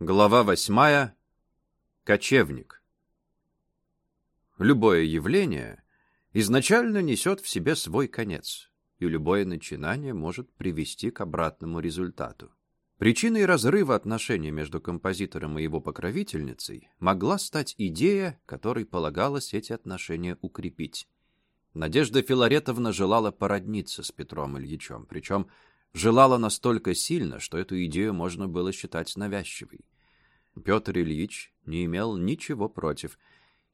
Глава восьмая. Кочевник. Любое явление изначально несет в себе свой конец, и любое начинание может привести к обратному результату. Причиной разрыва отношений между композитором и его покровительницей могла стать идея, которой полагалось эти отношения укрепить. Надежда Филаретовна желала породниться с Петром Ильичем, причем желала настолько сильно, что эту идею можно было считать навязчивой. Петр Ильич не имел ничего против,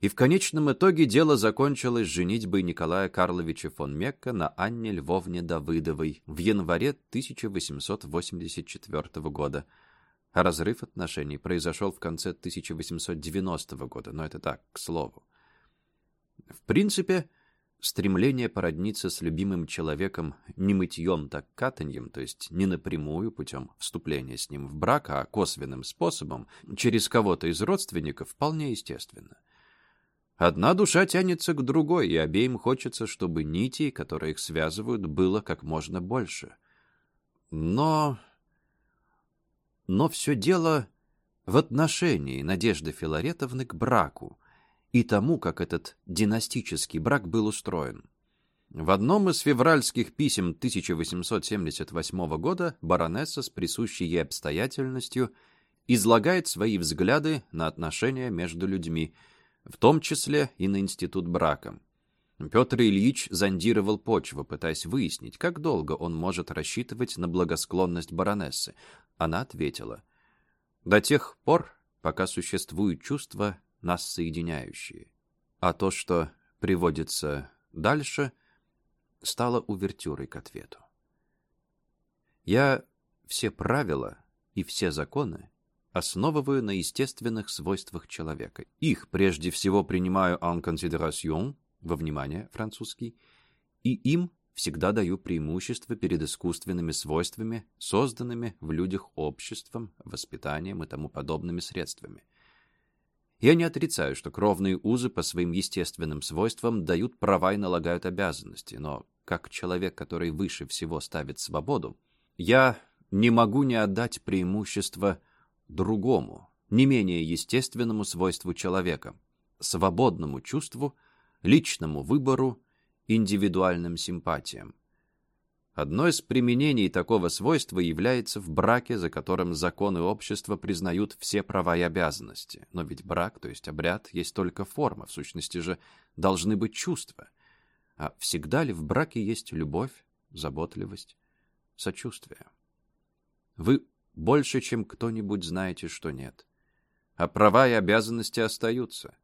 и в конечном итоге дело закончилось женитьбой Николая Карловича фон Мекка на Анне Львовне Давыдовой в январе 1884 года, разрыв отношений произошел в конце 1890 года, но это так, к слову. В принципе, стремление породниться с любимым человеком не мытьем, так катаньем, то есть не напрямую путем вступления с ним в брак, а косвенным способом, через кого-то из родственников, вполне естественно. Одна душа тянется к другой, и обеим хочется, чтобы нитей, которые их связывают, было как можно больше. Но... Но все дело в отношении Надежды Филаретовны к браку, и тому, как этот династический брак был устроен. В одном из февральских писем 1878 года баронесса с присущей ей обстоятельностью излагает свои взгляды на отношения между людьми, в том числе и на институт брака. Петр Ильич зондировал почву, пытаясь выяснить, как долго он может рассчитывать на благосклонность баронессы. Она ответила, «До тех пор, пока существуют чувства нас соединяющие. А то, что приводится дальше, стало увертюрой к ответу. Я все правила и все законы основываю на естественных свойствах человека. Их прежде всего принимаю en considération, во внимание французский, и им всегда даю преимущество перед искусственными свойствами, созданными в людях обществом, воспитанием и тому подобными средствами – я не отрицаю, что кровные узы по своим естественным свойствам дают права и налагают обязанности, но как человек, который выше всего ставит свободу, я не могу не отдать преимущество другому, не менее естественному свойству человека, свободному чувству, личному выбору, индивидуальным симпатиям. Одно из применений такого свойства является в браке, за которым законы общества признают все права и обязанности. Но ведь брак, то есть обряд, есть только форма, в сущности же должны быть чувства. А всегда ли в браке есть любовь, заботливость, сочувствие? Вы больше, чем кто-нибудь знаете, что нет. А права и обязанности остаются.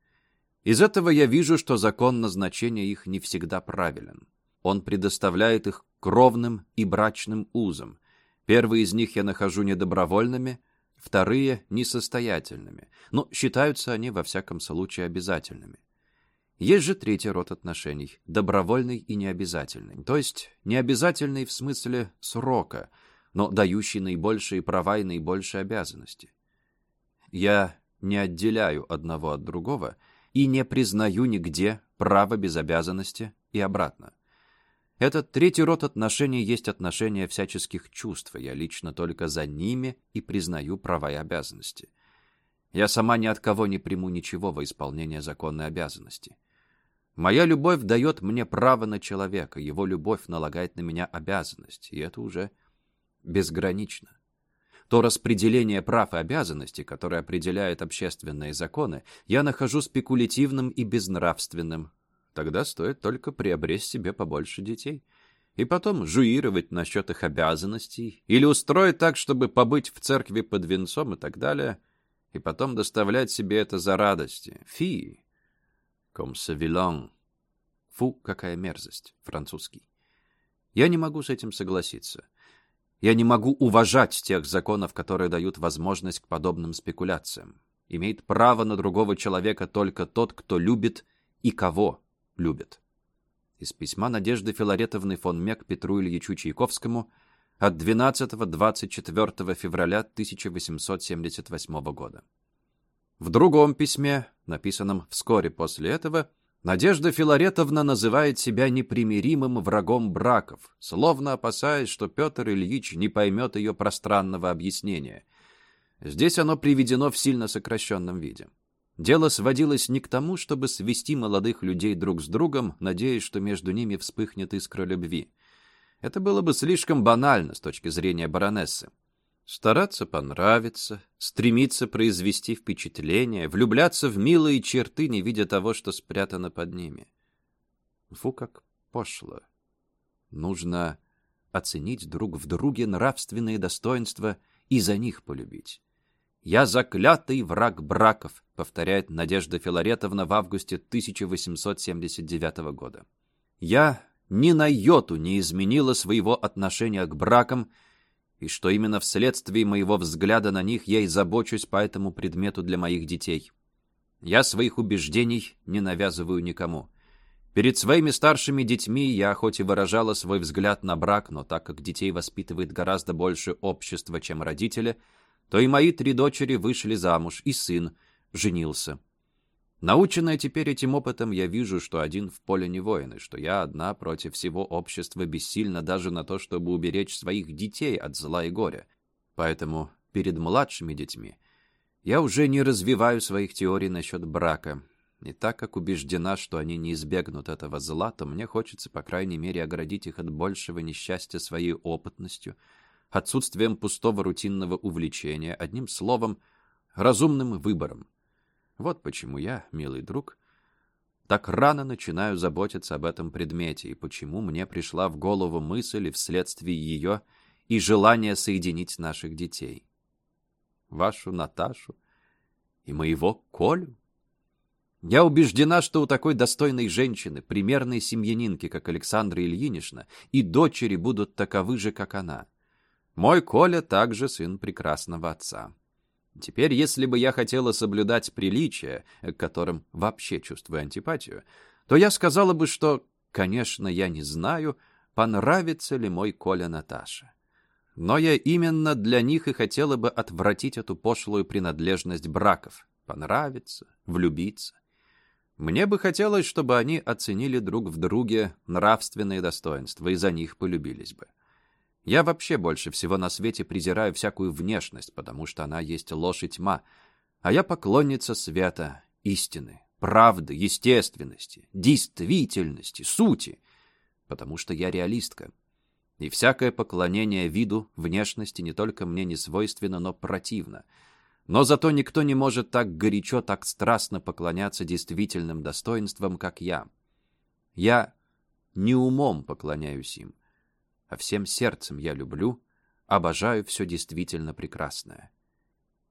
Из этого я вижу, что закон назначения их не всегда правилен. Он предоставляет их кровным и брачным узам. Первые из них я нахожу недобровольными, вторые — несостоятельными, но считаются они во всяком случае обязательными. Есть же третий род отношений — добровольный и необязательный, то есть необязательный в смысле срока, но дающий наибольшие права и наибольшие обязанности. Я не отделяю одного от другого и не признаю нигде право без обязанности и обратно. Этот третий род отношений есть отношения всяческих чувств, я лично только за ними и признаю права и обязанности. Я сама ни от кого не приму ничего во исполнение законной обязанности. Моя любовь дает мне право на человека, его любовь налагает на меня обязанность, и это уже безгранично. То распределение прав и обязанностей, которое определяет общественные законы, я нахожу спекулятивным и безнравственным, Тогда стоит только приобрести себе побольше детей. И потом жуировать насчет их обязанностей. Или устроить так, чтобы побыть в церкви под венцом и так далее. И потом доставлять себе это за радости. Фи. Vilain. Фу, какая мерзость. Французский. Я не могу с этим согласиться. Я не могу уважать тех законов, которые дают возможность к подобным спекуляциям. Имеет право на другого человека только тот, кто любит и кого любят. Из письма Надежды Филаретовны фон Мек Петру Ильичу Чайковскому от 12-24 февраля 1878 года. В другом письме, написанном вскоре после этого, Надежда Филаретовна называет себя непримиримым врагом браков, словно опасаясь, что Петр Ильич не поймет ее пространного объяснения. Здесь оно приведено в сильно сокращенном виде. Дело сводилось не к тому, чтобы свести молодых людей друг с другом, надеясь, что между ними вспыхнет искра любви. Это было бы слишком банально с точки зрения баронессы. Стараться понравиться, стремиться произвести впечатление, влюбляться в милые черты, не видя того, что спрятано под ними. Фу, как пошло. Нужно оценить друг в друге нравственные достоинства и за них полюбить. «Я заклятый враг браков», — повторяет Надежда Филаретовна в августе 1879 года. «Я ни на йоту не изменила своего отношения к бракам, и что именно вследствие моего взгляда на них я и забочусь по этому предмету для моих детей. Я своих убеждений не навязываю никому. Перед своими старшими детьми я хоть и выражала свой взгляд на брак, но так как детей воспитывает гораздо больше общества, чем родители, то и мои три дочери вышли замуж, и сын женился. Наученная теперь этим опытом, я вижу, что один в поле не воин, и что я одна против всего общества бессильна даже на то, чтобы уберечь своих детей от зла и горя. Поэтому перед младшими детьми я уже не развиваю своих теорий насчет брака, и так как убеждена, что они не избегнут этого зла, то мне хочется, по крайней мере, оградить их от большего несчастья своей опытностью, отсутствием пустого рутинного увлечения, одним словом, разумным выбором. Вот почему я, милый друг, так рано начинаю заботиться об этом предмете, и почему мне пришла в голову мысль вследствие ее и желание соединить наших детей. Вашу Наташу и моего Колю. Я убеждена, что у такой достойной женщины, примерной семьянинки, как Александра Ильинична, и дочери будут таковы же, как она. Мой Коля также сын прекрасного отца. Теперь, если бы я хотела соблюдать приличия, к которым вообще чувствую антипатию, то я сказала бы, что, конечно, я не знаю, понравится ли мой Коля Наташа. Но я именно для них и хотела бы отвратить эту пошлую принадлежность браков. Понравиться, влюбиться. Мне бы хотелось, чтобы они оценили друг в друге нравственные достоинства и за них полюбились бы. Я вообще больше всего на свете презираю всякую внешность, потому что она есть ложь и тьма, а я поклонница света, истины, правды, естественности, действительности, сути, потому что я реалистка. И всякое поклонение виду, внешности не только мне не свойственно, но противно — но зато никто не может так горячо, так страстно поклоняться действительным достоинствам, как я. Я не умом поклоняюсь им, а всем сердцем я люблю, обожаю все действительно прекрасное.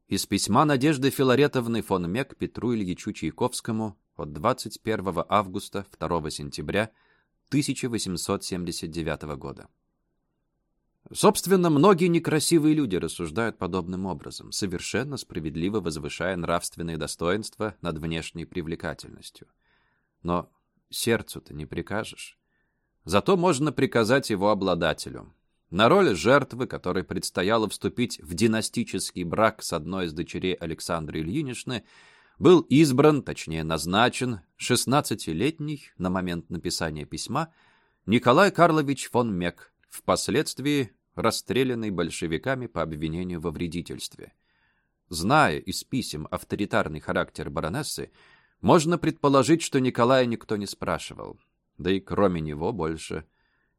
Из письма Надежды Филаретовны фон Мек Петру Ильичу Чайковскому от 21 августа 2 сентября 1879 года. Собственно, многие некрасивые люди рассуждают подобным образом, совершенно справедливо возвышая нравственные достоинства над внешней привлекательностью. Но сердцу-то не прикажешь. Зато можно приказать его обладателю. На роль жертвы, которой предстояло вступить в династический брак с одной из дочерей Александры Ильиничны, был избран, точнее назначен, 16-летний, на момент написания письма, Николай Карлович фон Мек, впоследствии расстрелянный большевиками по обвинению во вредительстве. Зная из писем авторитарный характер баронессы, можно предположить, что Николая никто не спрашивал. Да и кроме него больше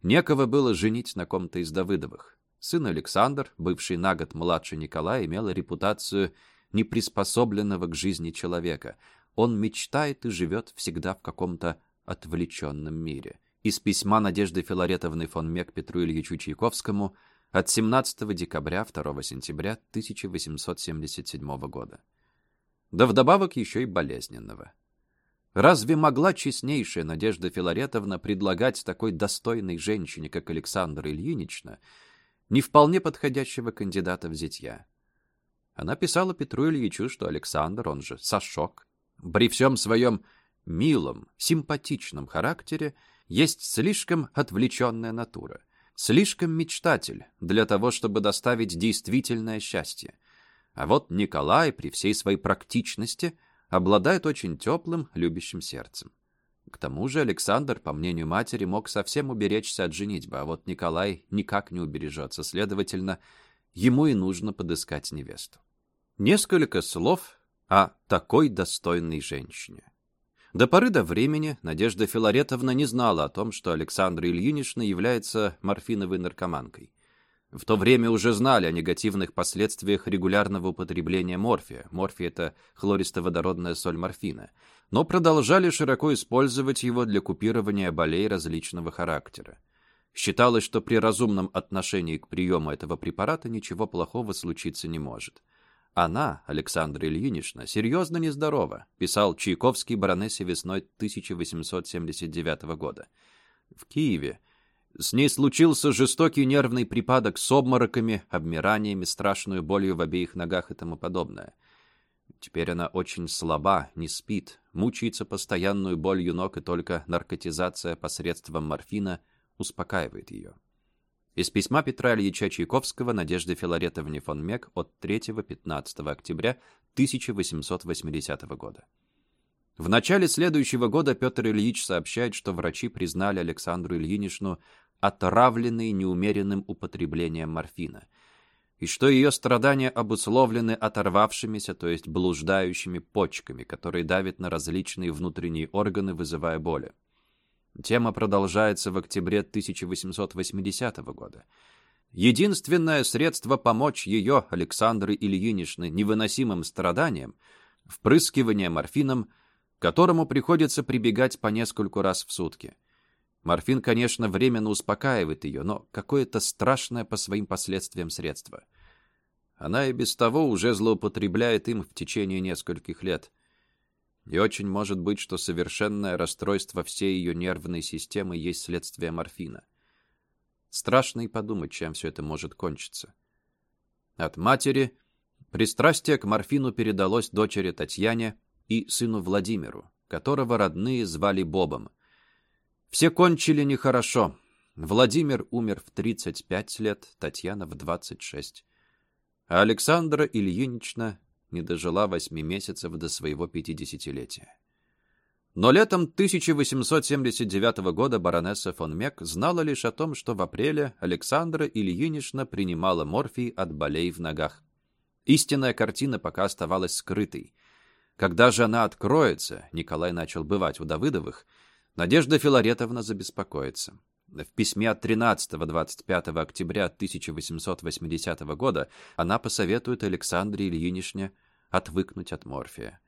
некого было женить на ком-то из Давыдовых. Сын Александр, бывший на год младше Николая, имел репутацию неприспособленного к жизни человека. Он мечтает и живет всегда в каком-то отвлеченном мире из письма Надежды Филаретовны фон Мек Петру Ильичу Чайковскому от 17 декабря 2 сентября 1877 года. Да вдобавок еще и болезненного. Разве могла честнейшая Надежда Филаретовна предлагать такой достойной женщине, как Александра Ильинична, не вполне подходящего кандидата в зятья? Она писала Петру Ильичу, что Александр, он же Сашок, при всем своем милом, симпатичном характере есть слишком отвлеченная натура, слишком мечтатель для того, чтобы доставить действительное счастье. А вот Николай при всей своей практичности обладает очень теплым, любящим сердцем. К тому же Александр, по мнению матери, мог совсем уберечься от женитьбы, а вот Николай никак не убережется, следовательно, ему и нужно подыскать невесту. Несколько слов о такой достойной женщине. До поры до времени Надежда Филаретовна не знала о том, что Александра Ильинична является морфиновой наркоманкой. В то время уже знали о негативных последствиях регулярного употребления морфия. Морфий – это хлористоводородная соль морфина. Но продолжали широко использовать его для купирования болей различного характера. Считалось, что при разумном отношении к приему этого препарата ничего плохого случиться не может. Она, Александра Ильинична, серьезно нездорова, писал Чайковский баронессе весной 1879 года. В Киеве с ней случился жестокий нервный припадок с обмороками, обмираниями, страшной болью в обеих ногах и тому подобное. Теперь она очень слаба, не спит, мучается постоянную болью ног, и только наркотизация посредством морфина успокаивает ее. Из письма Петра Ильича Чайковского Надежды Филаретовне фон Мек от 3-15 октября 1880 года. В начале следующего года Петр Ильич сообщает, что врачи признали Александру Ильиничну отравленной неумеренным употреблением морфина, и что ее страдания обусловлены оторвавшимися, то есть блуждающими почками, которые давят на различные внутренние органы, вызывая боли. Тема продолжается в октябре 1880 года. Единственное средство помочь ее, Александры Ильиничны, невыносимым страданиям – впрыскивание морфином, которому приходится прибегать по нескольку раз в сутки – Морфин, конечно, временно успокаивает ее, но какое-то страшное по своим последствиям средство. Она и без того уже злоупотребляет им в течение нескольких лет. И очень может быть, что совершенное расстройство всей ее нервной системы есть следствие морфина. Страшно и подумать, чем все это может кончиться. От матери пристрастие к морфину передалось дочери Татьяне и сыну Владимиру, которого родные звали Бобом. Все кончили нехорошо. Владимир умер в 35 лет, Татьяна в 26. А Александра Ильинична не дожила 8 месяцев до своего 50-летия. Но летом 1879 года баронесса фон Мек знала лишь о том, что в апреле Александра Ильинична принимала морфий от болей в ногах. Истинная картина пока оставалась скрытой. Когда же она откроется, Николай начал бывать у Давыдовых, Надежда Филаретовна забеспокоится. В письме от 13-25 октября 1880 года она посоветует Александре Ильинишне отвыкнуть от морфия.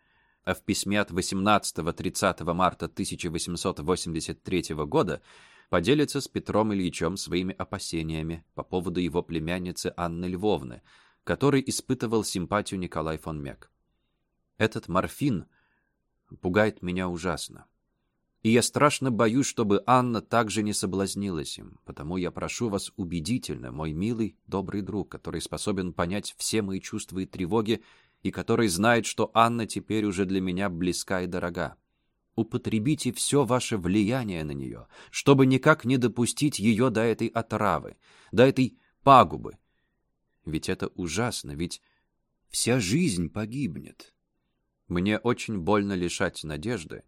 А в письме от 18-30 марта 1883 года поделится с Петром Ильичем своими опасениями по поводу его племянницы Анны Львовны, которой испытывал симпатию Николай фон Мек. «Этот морфин пугает меня ужасно. И я страшно боюсь, чтобы Анна также не соблазнилась им. Потому я прошу вас убедительно, мой милый, добрый друг, который способен понять все мои чувства и тревоги, и который знает, что Анна теперь уже для меня близка и дорога. Употребите все ваше влияние на нее, чтобы никак не допустить ее до этой отравы, до этой пагубы. Ведь это ужасно, ведь вся жизнь погибнет. Мне очень больно лишать надежды,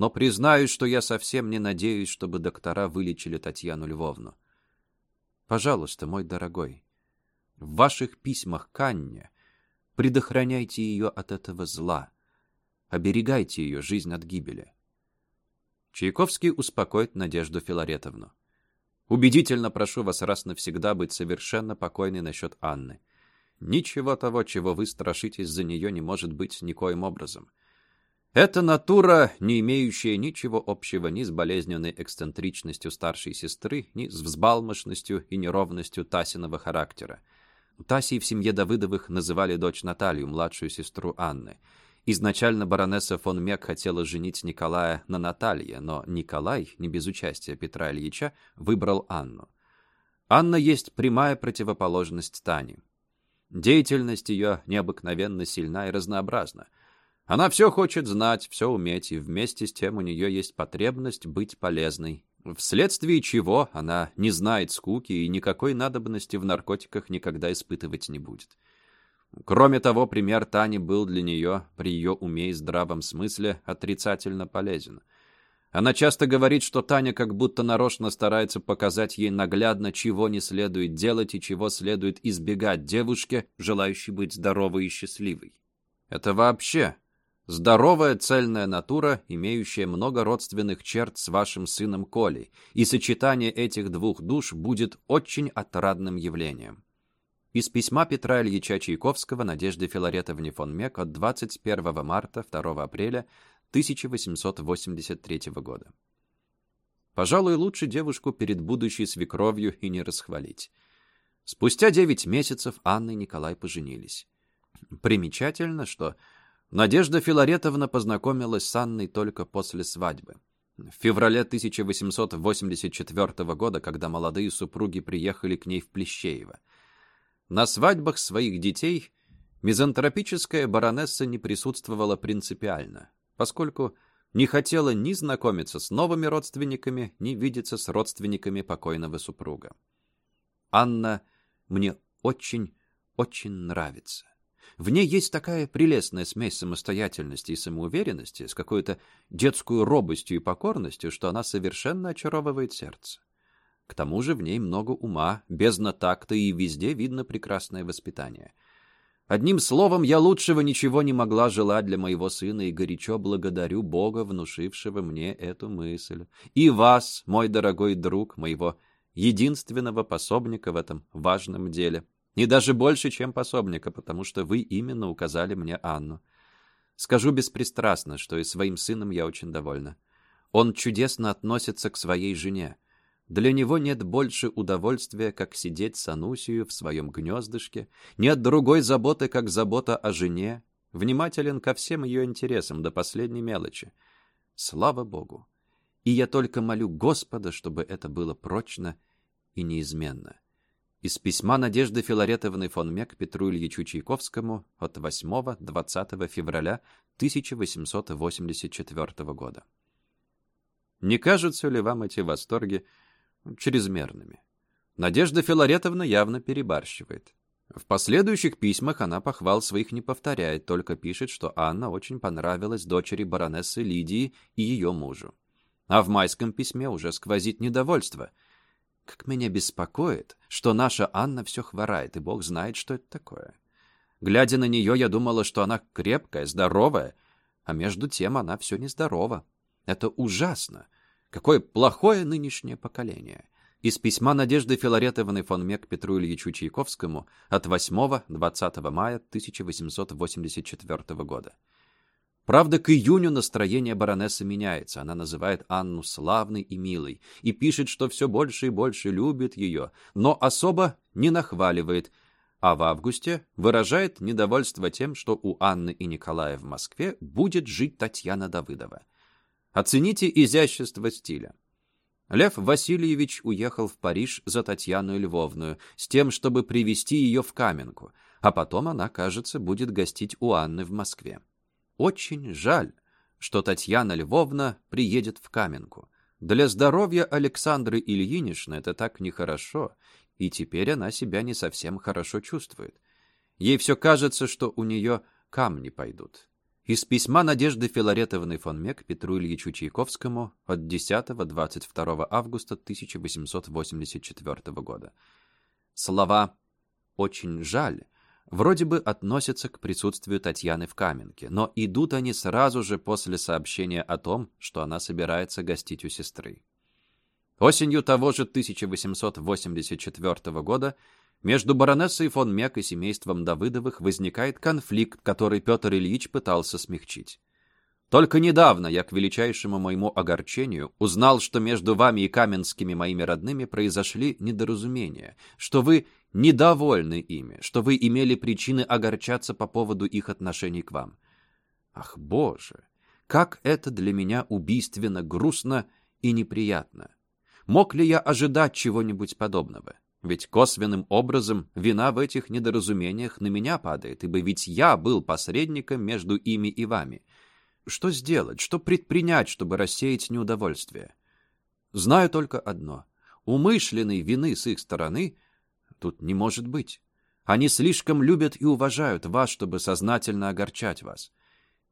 но признаюсь, что я совсем не надеюсь, чтобы доктора вылечили Татьяну Львовну. Пожалуйста, мой дорогой, в ваших письмах к предохраняйте ее от этого зла, оберегайте ее жизнь от гибели. Чайковский успокоит Надежду Филаретовну. Убедительно прошу вас раз навсегда быть совершенно покойной насчет Анны. Ничего того, чего вы страшитесь за нее, не может быть никоим образом. Это натура, не имеющая ничего общего ни с болезненной эксцентричностью старшей сестры, ни с взбалмошностью и неровностью Тасиного характера. Тасей в семье Давыдовых называли дочь Наталью, младшую сестру Анны. Изначально баронесса фон Мек хотела женить Николая на Наталье, но Николай, не без участия Петра Ильича, выбрал Анну. Анна есть прямая противоположность Тане. Деятельность ее необыкновенно сильна и разнообразна – она все хочет знать, все уметь, и вместе с тем у нее есть потребность быть полезной, вследствие чего она не знает скуки и никакой надобности в наркотиках никогда испытывать не будет. Кроме того, пример Тани был для нее при ее уме и здравом смысле отрицательно полезен. Она часто говорит, что Таня как будто нарочно старается показать ей наглядно, чего не следует делать и чего следует избегать девушке, желающей быть здоровой и счастливой. Это вообще здоровая цельная натура, имеющая много родственных черт с вашим сыном Колей, и сочетание этих двух душ будет очень отрадным явлением. Из письма Петра Ильича Чайковского Надежде Филаретовне фон Мек от 21 марта 2 апреля 1883 года. Пожалуй, лучше девушку перед будущей свекровью и не расхвалить. Спустя девять месяцев Анна и Николай поженились. Примечательно, что Надежда Филаретовна познакомилась с Анной только после свадьбы. В феврале 1884 года, когда молодые супруги приехали к ней в Плещеево. На свадьбах своих детей мизантропическая баронесса не присутствовала принципиально поскольку не хотела ни знакомиться с новыми родственниками, ни видеться с родственниками покойного супруга. Анна мне очень, очень нравится. В ней есть такая прелестная смесь самостоятельности и самоуверенности с какой-то детскую робостью и покорностью, что она совершенно очаровывает сердце. К тому же в ней много ума, бездна такта и везде видно прекрасное воспитание — Одним словом, я лучшего ничего не могла желать для моего сына и горячо благодарю Бога, внушившего мне эту мысль. И вас, мой дорогой друг, моего единственного пособника в этом важном деле. И даже больше, чем пособника, потому что вы именно указали мне Анну. Скажу беспристрастно, что и своим сыном я очень довольна. Он чудесно относится к своей жене. Для него нет больше удовольствия, как сидеть с Анусию в своем гнездышке, нет другой заботы, как забота о жене, внимателен ко всем ее интересам до последней мелочи. Слава Богу! И я только молю Господа, чтобы это было прочно и неизменно. Из письма Надежды Филаретовны фон Мек Петру Ильичу Чайковскому от 8-20 февраля 1884 года. Не кажутся ли вам эти восторги чрезмерными. Надежда Филаретовна явно перебарщивает. В последующих письмах она похвал своих не повторяет, только пишет, что Анна очень понравилась дочери баронессы Лидии и ее мужу. А в майском письме уже сквозит недовольство. Как меня беспокоит, что наша Анна все хворает, и бог знает, что это такое. Глядя на нее, я думала, что она крепкая, здоровая, а между тем она все нездорова. Это ужасно. Какое плохое нынешнее поколение. Из письма Надежды Филаретовны фон Мек Петру Ильичу Чайковскому от 8-20 мая 1884 года. Правда, к июню настроение баронессы меняется. Она называет Анну славной и милой и пишет, что все больше и больше любит ее, но особо не нахваливает, а в августе выражает недовольство тем, что у Анны и Николая в Москве будет жить Татьяна Давыдова. Оцените изящество стиля. Лев Васильевич уехал в Париж за Татьяну Львовную с тем, чтобы привести ее в Каменку, а потом она, кажется, будет гостить у Анны в Москве. Очень жаль, что Татьяна Львовна приедет в Каменку. Для здоровья Александры Ильиничны это так нехорошо, и теперь она себя не совсем хорошо чувствует. Ей все кажется, что у нее камни пойдут. Из письма Надежды Филаретовны фон Мек Петру Ильичу Чайковскому от 10-22 августа 1884 года. Слова «очень жаль» вроде бы относятся к присутствию Татьяны в Каменке, но идут они сразу же после сообщения о том, что она собирается гостить у сестры. Осенью того же 1884 года между баронессой фон Мек и семейством Давыдовых возникает конфликт, который Петр Ильич пытался смягчить. Только недавно я, к величайшему моему огорчению, узнал, что между вами и каменскими моими родными произошли недоразумения, что вы недовольны ими, что вы имели причины огорчаться по поводу их отношений к вам. Ах, Боже! Как это для меня убийственно грустно и неприятно! Мог ли я ожидать чего-нибудь подобного? Ведь косвенным образом вина в этих недоразумениях на меня падает, ибо ведь я был посредником между ими и вами. Что сделать, что предпринять, чтобы рассеять неудовольствие? Знаю только одно. Умышленной вины с их стороны тут не может быть. Они слишком любят и уважают вас, чтобы сознательно огорчать вас.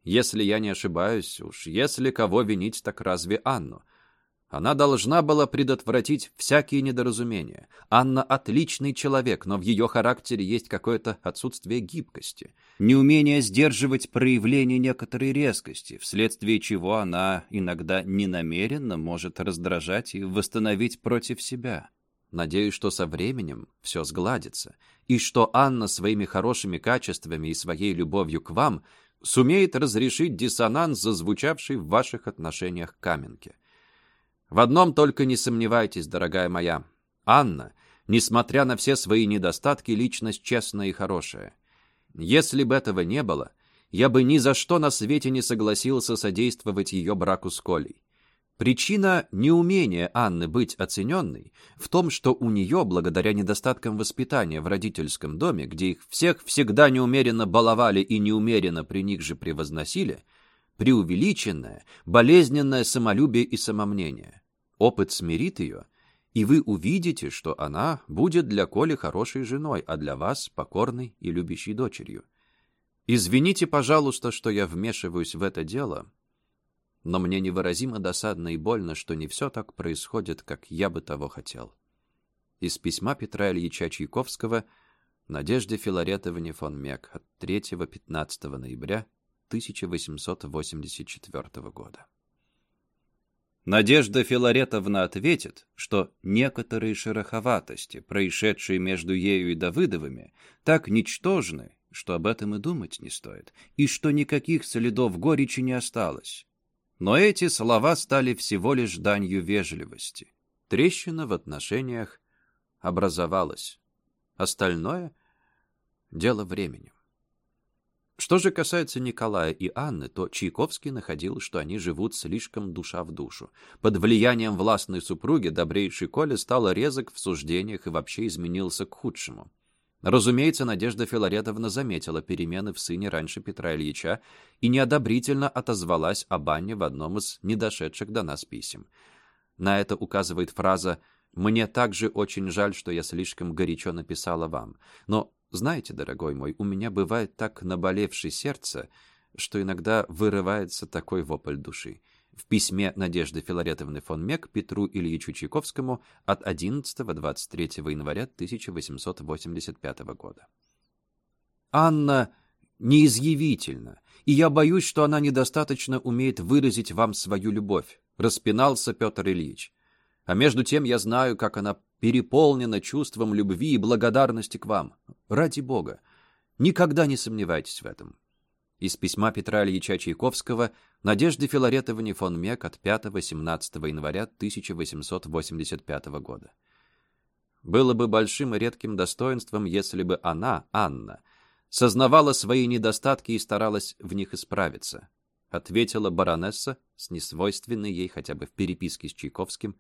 Если я не ошибаюсь, уж если кого винить, так разве Анну? Она должна была предотвратить всякие недоразумения. Анна отличный человек, но в ее характере есть какое-то отсутствие гибкости, неумение сдерживать проявление некоторой резкости, вследствие чего она иногда ненамеренно может раздражать и восстановить против себя. Надеюсь, что со временем все сгладится, и что Анна своими хорошими качествами и своей любовью к вам сумеет разрешить диссонанс, зазвучавший в ваших отношениях к Каменке. В одном только не сомневайтесь, дорогая моя. Анна, несмотря на все свои недостатки, личность честная и хорошая. Если бы этого не было, я бы ни за что на свете не согласился содействовать ее браку с Колей. Причина неумения Анны быть оцененной в том, что у нее, благодаря недостаткам воспитания в родительском доме, где их всех всегда неумеренно баловали и неумеренно при них же превозносили, преувеличенное, болезненное самолюбие и самомнение. Опыт смирит ее, и вы увидите, что она будет для Коли хорошей женой, а для вас покорной и любящей дочерью. Извините, пожалуйста, что я вмешиваюсь в это дело, но мне невыразимо досадно и больно, что не все так происходит, как я бы того хотел. Из письма Петра Ильича Чайковского Надежде Филаретовне фон Мек от 3-15 ноября 1884 года. Надежда Филаретовна ответит, что некоторые шероховатости, происшедшие между ею и Давыдовыми, так ничтожны, что об этом и думать не стоит, и что никаких следов горечи не осталось. Но эти слова стали всего лишь данью вежливости. Трещина в отношениях образовалась. Остальное — дело времени. Что же касается Николая и Анны, то Чайковский находил, что они живут слишком душа в душу. Под влиянием властной супруги добрейший Коля стал резок в суждениях и вообще изменился к худшему. Разумеется, Надежда Филаретовна заметила перемены в сыне раньше Петра Ильича и неодобрительно отозвалась об Анне в одном из недошедших до нас писем. На это указывает фраза «Мне также очень жаль, что я слишком горячо написала вам. Но знаете, дорогой мой, у меня бывает так наболевшее сердце, что иногда вырывается такой вопль души. В письме Надежды Филаретовны фон Мек Петру Ильичу Чайковскому от 11-23 января 1885 года. «Анна неизъявительна, и я боюсь, что она недостаточно умеет выразить вам свою любовь», распинался Петр Ильич. «А между тем я знаю, как она переполнена чувством любви и благодарности к вам. Ради Бога, никогда не сомневайтесь в этом. Из письма Петра Ильича Чайковского Надежде Филаретовне фон Мек от 5-17 января 1885 года. Было бы большим и редким достоинством, если бы она, Анна, сознавала свои недостатки и старалась в них исправиться, ответила баронесса с несвойственной ей хотя бы в переписке с Чайковским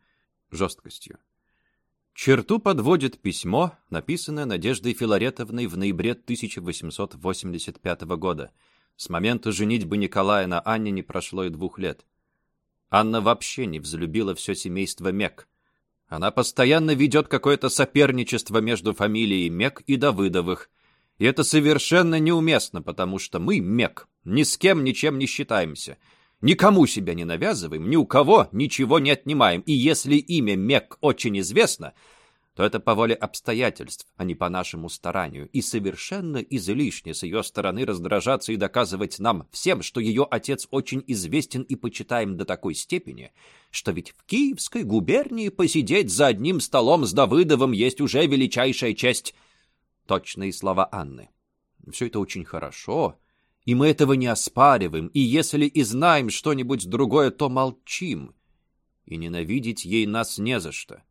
жесткостью. Черту подводит письмо, написанное Надеждой Филаретовной в ноябре 1885 года. С момента женитьбы Николая на Анне не прошло и двух лет. Анна вообще не взлюбила все семейство Мек. Она постоянно ведет какое-то соперничество между фамилией Мек и Давыдовых. И это совершенно неуместно, потому что мы, Мек, ни с кем ничем не считаемся. Никому себя не навязываем, ни у кого ничего не отнимаем. И если имя Мек очень известно, то это по воле обстоятельств, а не по нашему старанию. И совершенно излишне с ее стороны раздражаться и доказывать нам всем, что ее отец очень известен и почитаем до такой степени, что ведь в Киевской губернии посидеть за одним столом с Давыдовым есть уже величайшая честь. Точные слова Анны. Все это очень хорошо, и мы этого не оспариваем, и если и знаем что-нибудь другое, то молчим. И ненавидеть ей нас не за что.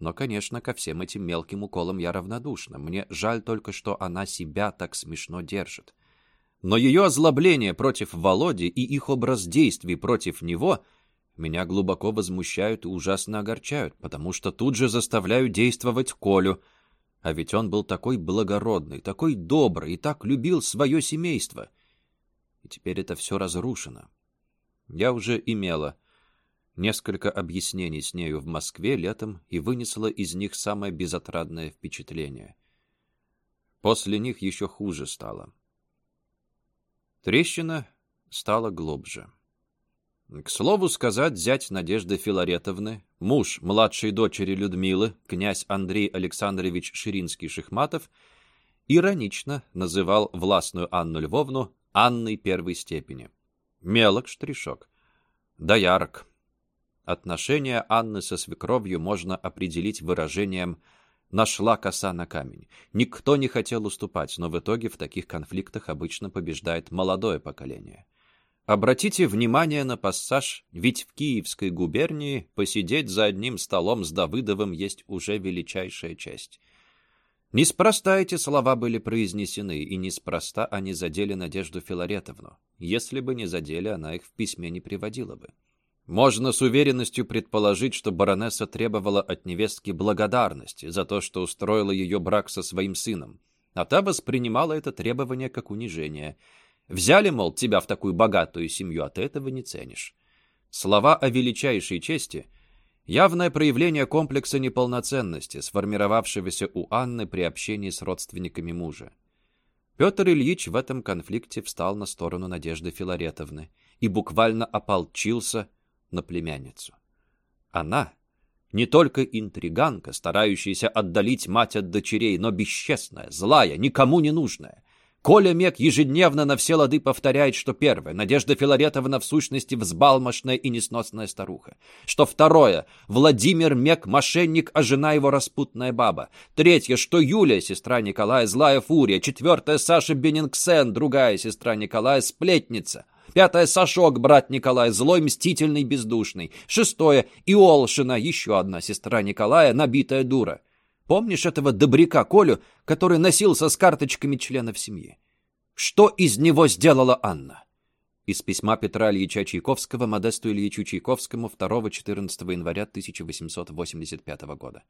Но, конечно, ко всем этим мелким уколам я равнодушна. Мне жаль только, что она себя так смешно держит. Но ее озлобление против Володи и их образ действий против него меня глубоко возмущают и ужасно огорчают, потому что тут же заставляют действовать Колю. А ведь он был такой благородный, такой добрый и так любил свое семейство — и теперь это все разрушено. Я уже имела несколько объяснений с нею в Москве летом и вынесла из них самое безотрадное впечатление. После них еще хуже стало. Трещина стало глубже. К слову сказать, зять Надежды Филаретовны, муж младшей дочери Людмилы, князь Андрей Александрович Ширинский-Шихматов, иронично называл властную Анну Львовну Анной первой степени. Мелок штришок. Доярок. Отношения Анны со свекровью можно определить выражением «нашла коса на камень». Никто не хотел уступать, но в итоге в таких конфликтах обычно побеждает молодое поколение. Обратите внимание на пассаж, ведь в Киевской губернии посидеть за одним столом с Давыдовым есть уже величайшая честь. Неспроста эти слова были произнесены, и неспроста они задели Надежду Филаретовну. Если бы не задели, она их в письме не приводила бы. Можно с уверенностью предположить, что баронесса требовала от невестки благодарности за то, что устроила ее брак со своим сыном, а та воспринимала это требование как унижение – Взяли, мол, тебя в такую богатую семью, а ты этого не ценишь. Слова о величайшей чести — явное проявление комплекса неполноценности, сформировавшегося у Анны при общении с родственниками мужа. Петр Ильич в этом конфликте встал на сторону Надежды Филаретовны и буквально ополчился на племянницу. Она не только интриганка, старающаяся отдалить мать от дочерей, но бесчестная, злая, никому не нужная. Коля Мек ежедневно на все лады повторяет, что первое, Надежда Филаретовна в сущности взбалмошная и несносная старуха. Что второе, Владимир Мек мошенник, а жена его распутная баба. Третье, что Юлия, сестра Николая, злая фурия. Четвертое, Саша Бенингсен, другая сестра Николая, сплетница. Пятое, Сашок, брат Николая, злой, мстительный, бездушный. Шестое, Иолшина, еще одна сестра Николая, набитая дура. Помнишь этого добряка Колю, который носился с карточками членов семьи? Что из него сделала Анна? Из письма Петра Ильича Чайковского Модесту Ильичу Чайковскому 2-14 января 1885 года.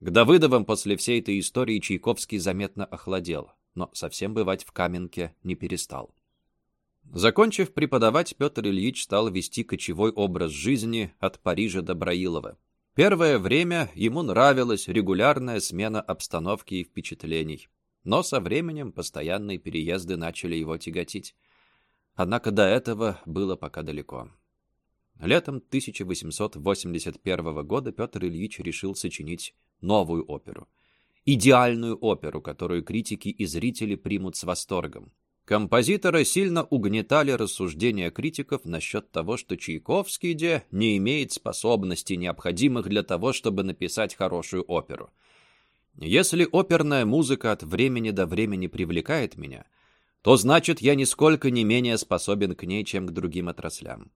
К Давыдовым после всей этой истории Чайковский заметно охладел, но совсем бывать в Каменке не перестал. Закончив преподавать, Петр Ильич стал вести кочевой образ жизни от Парижа до Браилова. Первое время ему нравилась регулярная смена обстановки и впечатлений, но со временем постоянные переезды начали его тяготить. Однако до этого было пока далеко. Летом 1881 года Петр Ильич решил сочинить новую оперу. Идеальную оперу, которую критики и зрители примут с восторгом. Композитора сильно угнетали рассуждения критиков насчет того, что Чайковский, де, не имеет способностей, необходимых для того, чтобы написать хорошую оперу. Если оперная музыка от времени до времени привлекает меня, то значит я нисколько не менее способен к ней, чем к другим отраслям.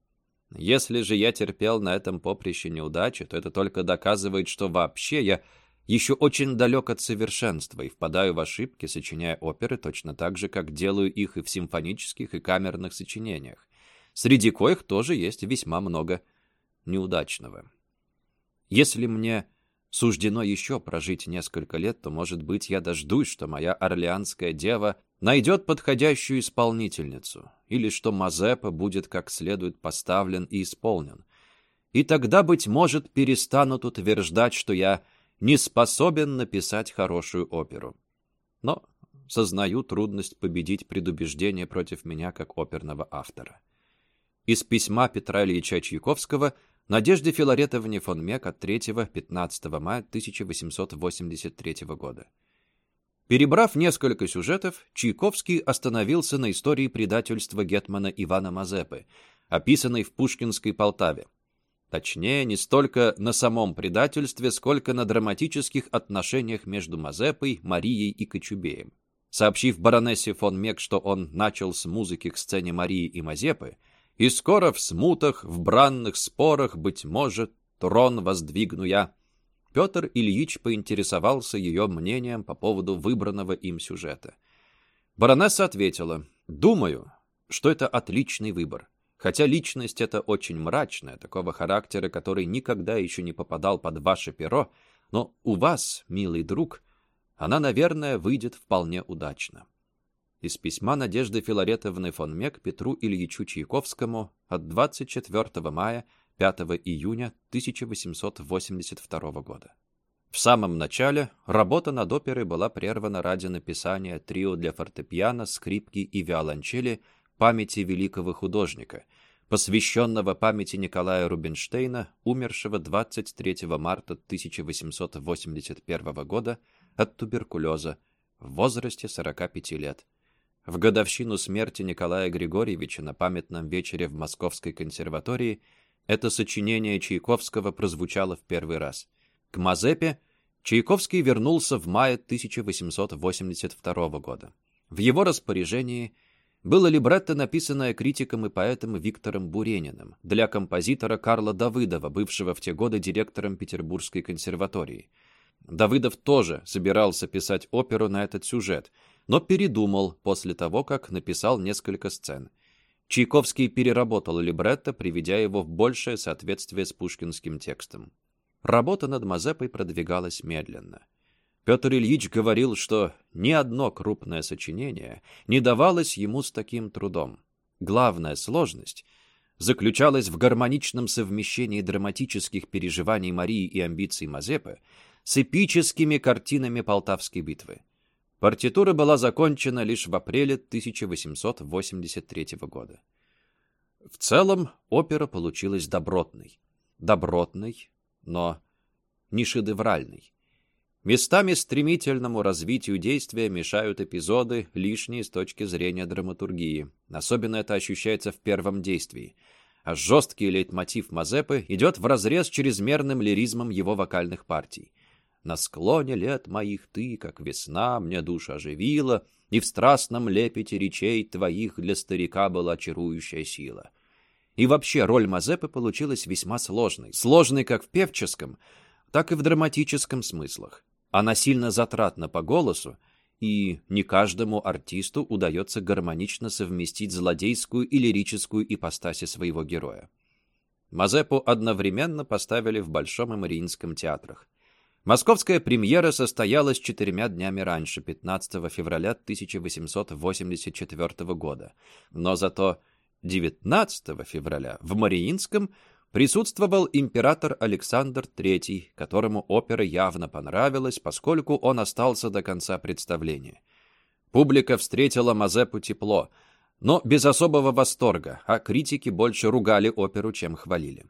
Если же я терпел на этом поприще неудачи, то это только доказывает, что вообще я еще очень далек от совершенства и впадаю в ошибки, сочиняя оперы точно так же, как делаю их и в симфонических и камерных сочинениях, среди коих тоже есть весьма много неудачного. Если мне суждено еще прожить несколько лет, то, может быть, я дождусь, что моя орлеанская дева найдет подходящую исполнительницу, или что Мазепа будет как следует поставлен и исполнен. И тогда, быть может, перестанут утверждать, что я не способен написать хорошую оперу. Но сознаю трудность победить предубеждение против меня как оперного автора. Из письма Петра Ильича Чайковского Надежде Филаретовне фон Мек от 3-15 мая 1883 года. Перебрав несколько сюжетов, Чайковский остановился на истории предательства гетмана Ивана Мазепы, описанной в Пушкинской Полтаве, Точнее, не столько на самом предательстве, сколько на драматических отношениях между Мазепой, Марией и Кочубеем. Сообщив баронессе фон Мек, что он начал с музыки к сцене Марии и Мазепы, и скоро в смутах, в бранных спорах, быть может, трон воздвигну я, Петр Ильич поинтересовался ее мнением по поводу выбранного им сюжета. Баронесса ответила, «Думаю, что это отличный выбор. Хотя личность эта очень мрачная, такого характера, который никогда еще не попадал под ваше перо, но у вас, милый друг, она, наверное, выйдет вполне удачно. Из письма Надежды Филаретовны фон Мек Петру Ильичу Чайковскому от 24 мая 5 июня 1882 года. В самом начале работа над оперой была прервана ради написания трио для фортепиано, скрипки и виолончели памяти великого художника, посвященного памяти Николая Рубинштейна, умершего 23 марта 1881 года от туберкулеза в возрасте 45 лет. В годовщину смерти Николая Григорьевича на памятном вечере в Московской консерватории это сочинение Чайковского прозвучало в первый раз. К Мазепе Чайковский вернулся в мае 1882 года. В его распоряжении было либретто, написанное критиком и поэтом Виктором Бурениным для композитора Карла Давыдова, бывшего в те годы директором Петербургской консерватории. Давыдов тоже собирался писать оперу на этот сюжет, но передумал после того, как написал несколько сцен. Чайковский переработал либретто, приведя его в большее соответствие с пушкинским текстом. Работа над Мазепой продвигалась медленно. Петр Ильич говорил, что ни одно крупное сочинение не давалось ему с таким трудом. Главная сложность заключалась в гармоничном совмещении драматических переживаний Марии и амбиций Мазепы с эпическими картинами Полтавской битвы. Партитура была закончена лишь в апреле 1883 года. В целом опера получилась добротной. Добротной, но не шедевральной. Местами стремительному развитию действия мешают эпизоды, лишние с точки зрения драматургии. Особенно это ощущается в первом действии. А жесткий лейтмотив Мазепы идет вразрез чрезмерным лиризмом его вокальных партий. «На склоне лет моих ты, как весна, мне душа оживила, и в страстном лепете речей твоих для старика была чарующая сила». И вообще роль Мазепы получилась весьма сложной. Сложной как в певческом, так и в драматическом смыслах. Она сильно затратна по голосу, и не каждому артисту удается гармонично совместить злодейскую и лирическую ипостаси своего героя. Мазепу одновременно поставили в Большом и Мариинском театрах. Московская премьера состоялась четырьмя днями раньше, 15 февраля 1884 года, но зато 19 февраля в Мариинском присутствовал император Александр III, которому опера явно понравилась, поскольку он остался до конца представления. Публика встретила Мазепу тепло, но без особого восторга, а критики больше ругали оперу, чем хвалили.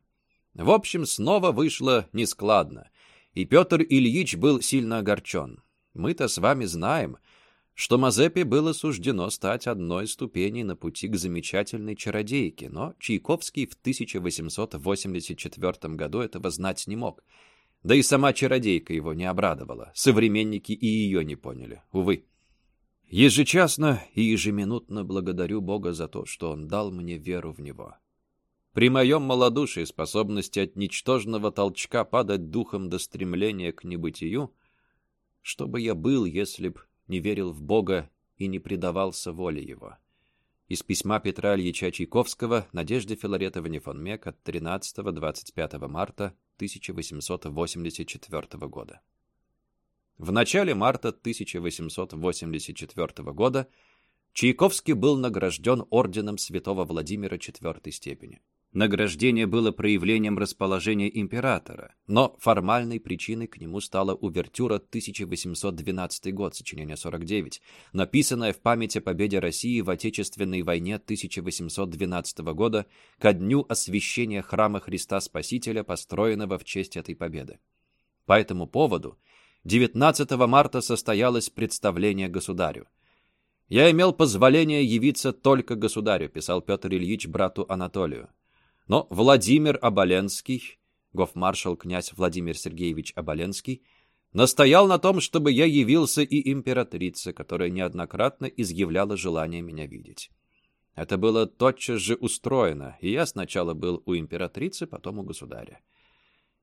В общем, снова вышло нескладно, и Петр Ильич был сильно огорчен. Мы-то с вами знаем — что Мазепе было суждено стать одной ступеней на пути к замечательной чародейке, но Чайковский в 1884 году этого знать не мог. Да и сама чародейка его не обрадовала, современники и ее не поняли, увы. Ежечасно и ежеминутно благодарю Бога за то, что Он дал мне веру в Него. При моем малодушии способности от ничтожного толчка падать духом до стремления к небытию, что бы я был, если б не верил в Бога и не предавался воле его. Из письма Петра Ильича Чайковского Надежде Филаретовне фон Мек от 13-25 марта 1884 года. В начале марта 1884 года Чайковский был награжден орденом святого Владимира IV степени. Награждение было проявлением расположения императора, но формальной причиной к нему стала увертюра 1812 год, сочинение 49, написанная в память о победе России в Отечественной войне 1812 года ко дню освящения храма Христа Спасителя, построенного в честь этой победы. По этому поводу 19 марта состоялось представление государю. «Я имел позволение явиться только государю», писал Петр Ильич брату Анатолию. Но Владимир Оболенский, гофмаршал князь Владимир Сергеевич Оболенский, настоял на том, чтобы я явился и императрице, которая неоднократно изъявляла желание меня видеть. Это было тотчас же устроено, и я сначала был у императрицы, потом у государя.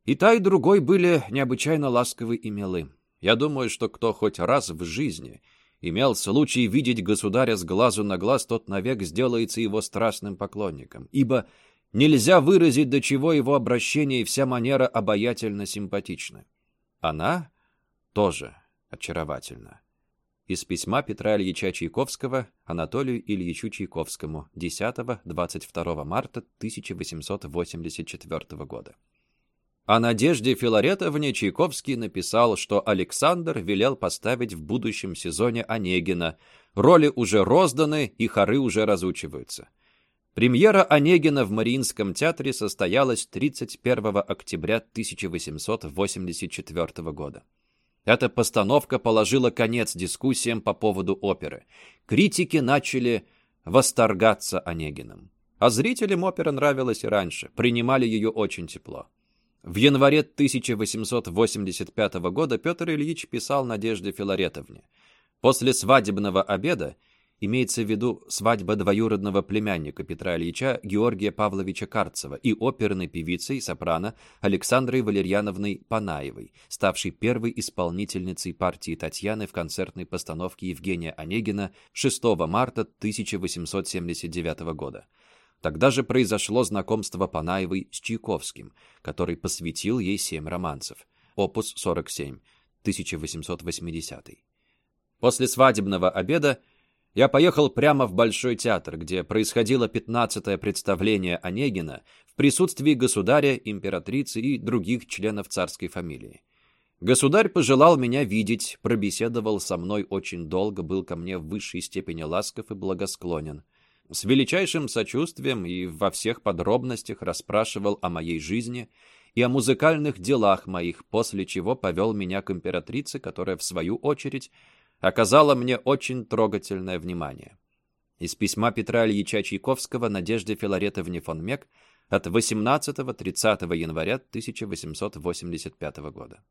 И та, и другой были необычайно ласковы и милы. Я думаю, что кто хоть раз в жизни имел случай видеть государя с глазу на глаз, тот навек сделается его страстным поклонником, ибо Нельзя выразить, до чего его обращение и вся манера обаятельно симпатичны. Она тоже очаровательна. Из письма Петра Ильича Чайковского Анатолию Ильичу Чайковскому 10-22 марта 1884 года. О Надежде Филаретовне Чайковский написал, что Александр велел поставить в будущем сезоне Онегина. Роли уже розданы, и хоры уже разучиваются. Премьера Онегина в Мариинском театре состоялась 31 октября 1884 года. Эта постановка положила конец дискуссиям по поводу оперы. Критики начали восторгаться Онегиным. А зрителям опера нравилась и раньше, принимали ее очень тепло. В январе 1885 года Петр Ильич писал Надежде Филаретовне. После свадебного обеда, имеется в виду свадьба двоюродного племянника Петра Ильича Георгия Павловича Карцева и оперной певицей сопрано Александрой Валерьяновной Панаевой, ставшей первой исполнительницей партии Татьяны в концертной постановке Евгения Онегина 6 марта 1879 года. Тогда же произошло знакомство Панаевой с Чайковским, который посвятил ей семь романсов. Опус 47, 1880. После свадебного обеда я поехал прямо в Большой театр, где происходило пятнадцатое представление Онегина в присутствии государя, императрицы и других членов царской фамилии. Государь пожелал меня видеть, пробеседовал со мной очень долго, был ко мне в высшей степени ласков и благосклонен с величайшим сочувствием и во всех подробностях расспрашивал о моей жизни и о музыкальных делах моих, после чего повел меня к императрице, которая, в свою очередь, оказала мне очень трогательное внимание. Из письма Петра Ильича Чайковского Надежде Филаретовне фон Мек от 18-30 января 1885 года.